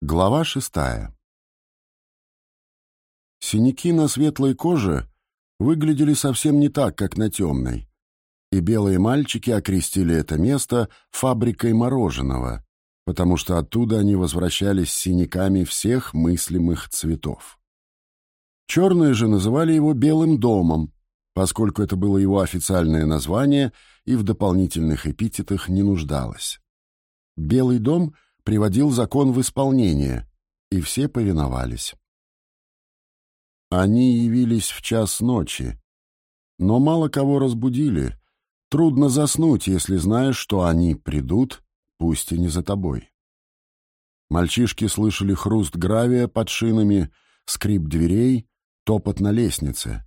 Глава шестая. Синяки на светлой коже выглядели совсем не так, как на темной, и белые мальчики окрестили это место фабрикой мороженого, потому что оттуда они возвращались с синяками всех мыслимых цветов. Черные же называли его «белым домом», поскольку это было его официальное название и в дополнительных эпитетах не нуждалось. «Белый дом» — приводил закон в исполнение, и все повиновались. Они явились в час ночи, но мало кого разбудили. Трудно заснуть, если знаешь, что они придут, пусть и не за тобой. Мальчишки слышали хруст гравия под шинами, скрип дверей, топот на лестнице.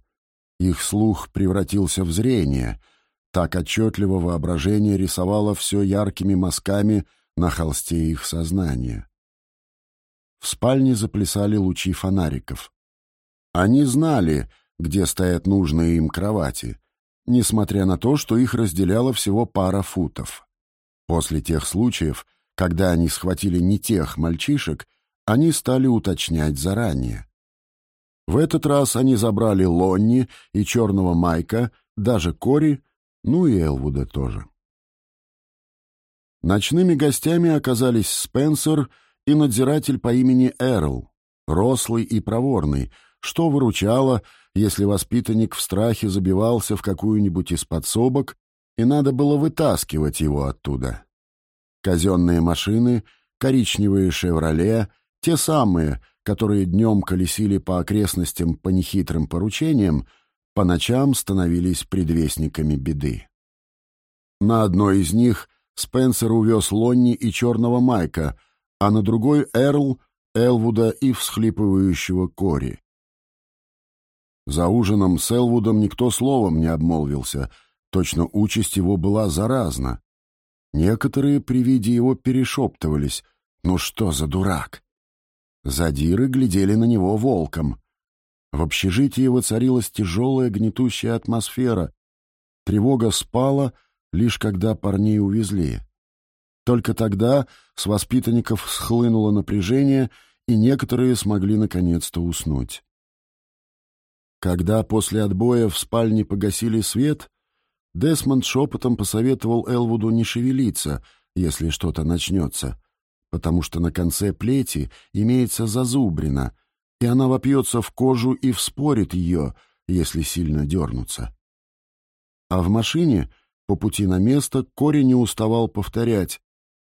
Их слух превратился в зрение. Так отчетливо воображение рисовало все яркими мазками — на холсте их сознания. В спальне заплясали лучи фонариков. Они знали, где стоят нужные им кровати, несмотря на то, что их разделяло всего пара футов. После тех случаев, когда они схватили не тех мальчишек, они стали уточнять заранее. В этот раз они забрали Лонни и черного Майка, даже Кори, ну и Элвуда тоже. Ночными гостями оказались Спенсер и надзиратель по имени Эрл, рослый и проворный, что выручало, если воспитанник в страхе забивался в какую-нибудь из подсобок, и надо было вытаскивать его оттуда. Казенные машины, коричневые «Шевроле», те самые, которые днем колесили по окрестностям по нехитрым поручениям, по ночам становились предвестниками беды. На одной из них — Спенсер увез Лонни и черного Майка, а на другой — Эрл, Элвуда и всхлипывающего Кори. За ужином с Элвудом никто словом не обмолвился, точно участь его была заразна. Некоторые при виде его перешептывались «Ну что за дурак?». Задиры глядели на него волком. В общежитии воцарилась тяжелая гнетущая атмосфера. Тревога спала — лишь когда парней увезли. Только тогда с воспитанников схлынуло напряжение, и некоторые смогли наконец-то уснуть. Когда после отбоя в спальне погасили свет, Десмонд шепотом посоветовал Элвуду не шевелиться, если что-то начнется, потому что на конце плети имеется зазубрина, и она вопьется в кожу и вспорит ее, если сильно дернуться. А в машине по пути на место Кори не уставал повторять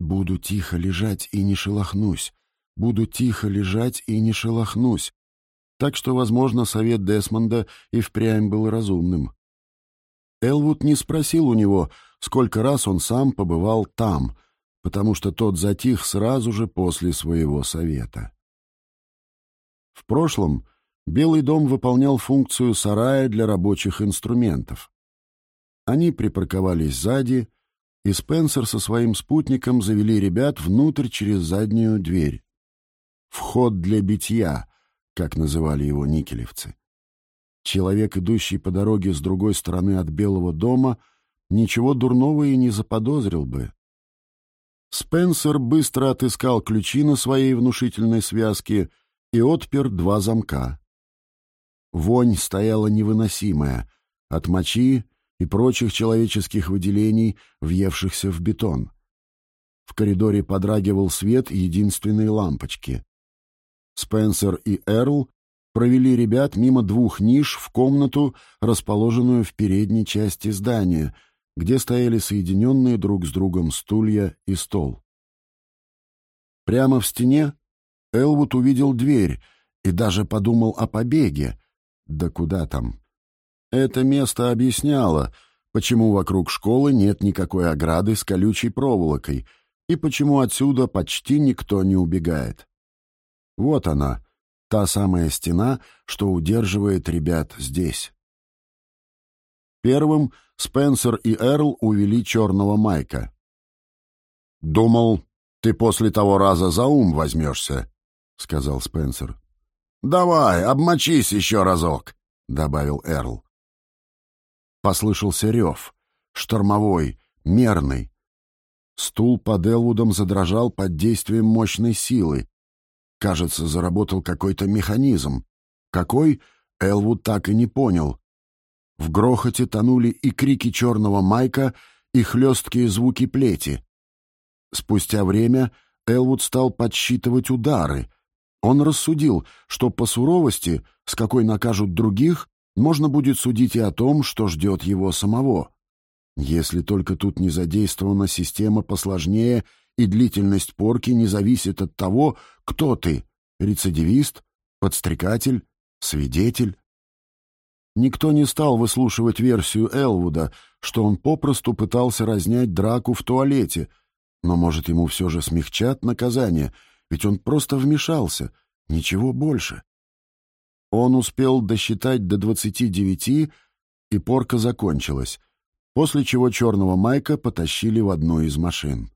«Буду тихо лежать и не шелохнусь, буду тихо лежать и не шелохнусь». Так что, возможно, совет Десмонда и впрямь был разумным. Элвуд не спросил у него, сколько раз он сам побывал там, потому что тот затих сразу же после своего совета. В прошлом Белый дом выполнял функцию сарая для рабочих инструментов. Они припарковались сзади, и Спенсер со своим спутником завели ребят внутрь через заднюю дверь. «Вход для битья», как называли его никелевцы. Человек, идущий по дороге с другой стороны от Белого дома, ничего дурного и не заподозрил бы. Спенсер быстро отыскал ключи на своей внушительной связке и отпер два замка. Вонь стояла невыносимая — от мочи, и прочих человеческих выделений, въевшихся в бетон. В коридоре подрагивал свет единственной лампочки. Спенсер и Эрл провели ребят мимо двух ниш в комнату, расположенную в передней части здания, где стояли соединенные друг с другом стулья и стол. Прямо в стене Элвуд увидел дверь и даже подумал о побеге. Да куда там? Это место объясняло, почему вокруг школы нет никакой ограды с колючей проволокой и почему отсюда почти никто не убегает. Вот она, та самая стена, что удерживает ребят здесь. Первым Спенсер и Эрл увели черного Майка. «Думал, ты после того раза за ум возьмешься», — сказал Спенсер. «Давай, обмочись еще разок», — добавил Эрл. Послышался рев. Штормовой, мерный. Стул под Элвудом задрожал под действием мощной силы. Кажется, заработал какой-то механизм. Какой, Элвуд так и не понял. В грохоте тонули и крики черного майка, и хлесткие звуки плети. Спустя время Элвуд стал подсчитывать удары. Он рассудил, что по суровости, с какой накажут других, можно будет судить и о том, что ждет его самого. Если только тут не задействована система посложнее и длительность порки не зависит от того, кто ты — рецидивист, подстрекатель, свидетель. Никто не стал выслушивать версию Элвуда, что он попросту пытался разнять драку в туалете, но, может, ему все же смягчат наказание, ведь он просто вмешался, ничего больше. Он успел досчитать до двадцати девяти, и порка закончилась, после чего черного Майка потащили в одну из машин.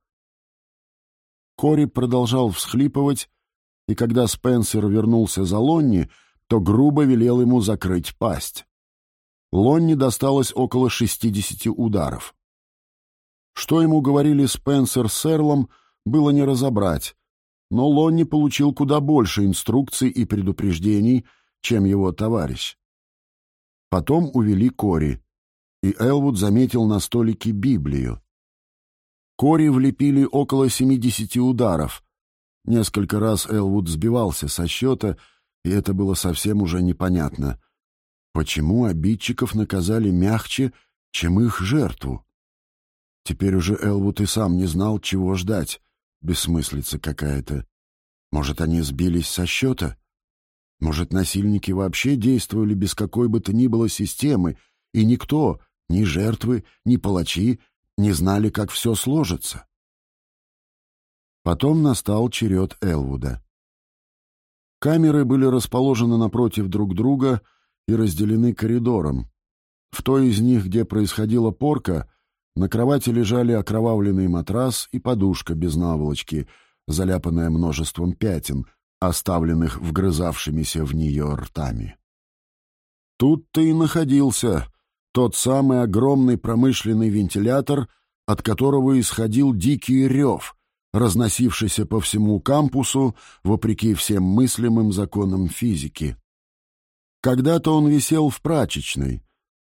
Кори продолжал всхлипывать, и когда Спенсер вернулся за Лонни, то грубо велел ему закрыть пасть. Лонни досталось около шестидесяти ударов. Что ему говорили Спенсер с Эрлом, было не разобрать, но Лонни получил куда больше инструкций и предупреждений, чем его товарищ. Потом увели Кори, и Элвуд заметил на столике Библию. Кори влепили около семидесяти ударов. Несколько раз Элвуд сбивался со счета, и это было совсем уже непонятно. Почему обидчиков наказали мягче, чем их жертву? Теперь уже Элвуд и сам не знал, чего ждать. Бессмыслица какая-то. Может, они сбились со счета? Может, насильники вообще действовали без какой бы то ни было системы, и никто, ни жертвы, ни палачи, не знали, как все сложится? Потом настал черед Элвуда. Камеры были расположены напротив друг друга и разделены коридором. В той из них, где происходила порка, на кровати лежали окровавленный матрас и подушка без наволочки, заляпанная множеством пятен, оставленных вгрызавшимися в нее ртами. Тут-то и находился тот самый огромный промышленный вентилятор, от которого исходил дикий рев, разносившийся по всему кампусу, вопреки всем мыслимым законам физики. Когда-то он висел в прачечной,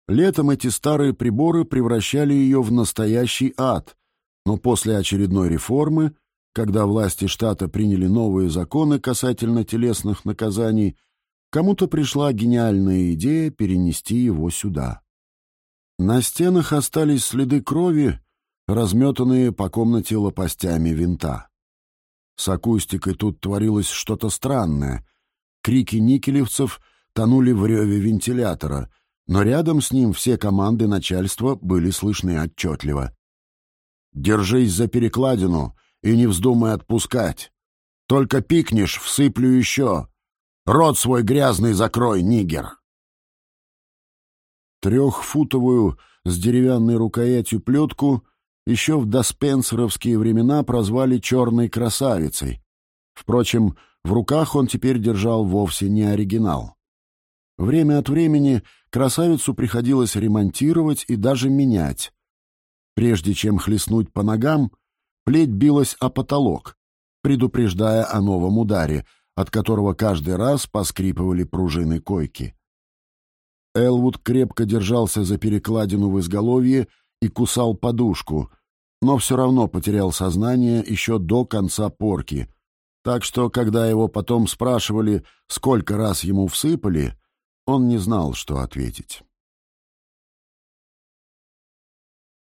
Летом эти старые приборы превращали ее в настоящий ад, но после очередной реформы, когда власти штата приняли новые законы касательно телесных наказаний, кому-то пришла гениальная идея перенести его сюда. На стенах остались следы крови, разметанные по комнате лопастями винта. С акустикой тут творилось что-то странное. Крики никелевцев тонули в реве вентилятора — но рядом с ним все команды начальства были слышны отчетливо. «Держись за перекладину и не вздумай отпускать. Только пикнешь, всыплю еще. Рот свой грязный закрой, нигер!» Трехфутовую с деревянной рукоятью плетку еще в доспенсеровские времена прозвали «черной красавицей». Впрочем, в руках он теперь держал вовсе не оригинал. Время от времени красавицу приходилось ремонтировать и даже менять. Прежде чем хлестнуть по ногам, плеть билась о потолок, предупреждая о новом ударе, от которого каждый раз поскрипывали пружины койки. Элвуд крепко держался за перекладину в изголовье и кусал подушку, но все равно потерял сознание еще до конца порки, так что, когда его потом спрашивали, сколько раз ему всыпали, он не знал, что ответить.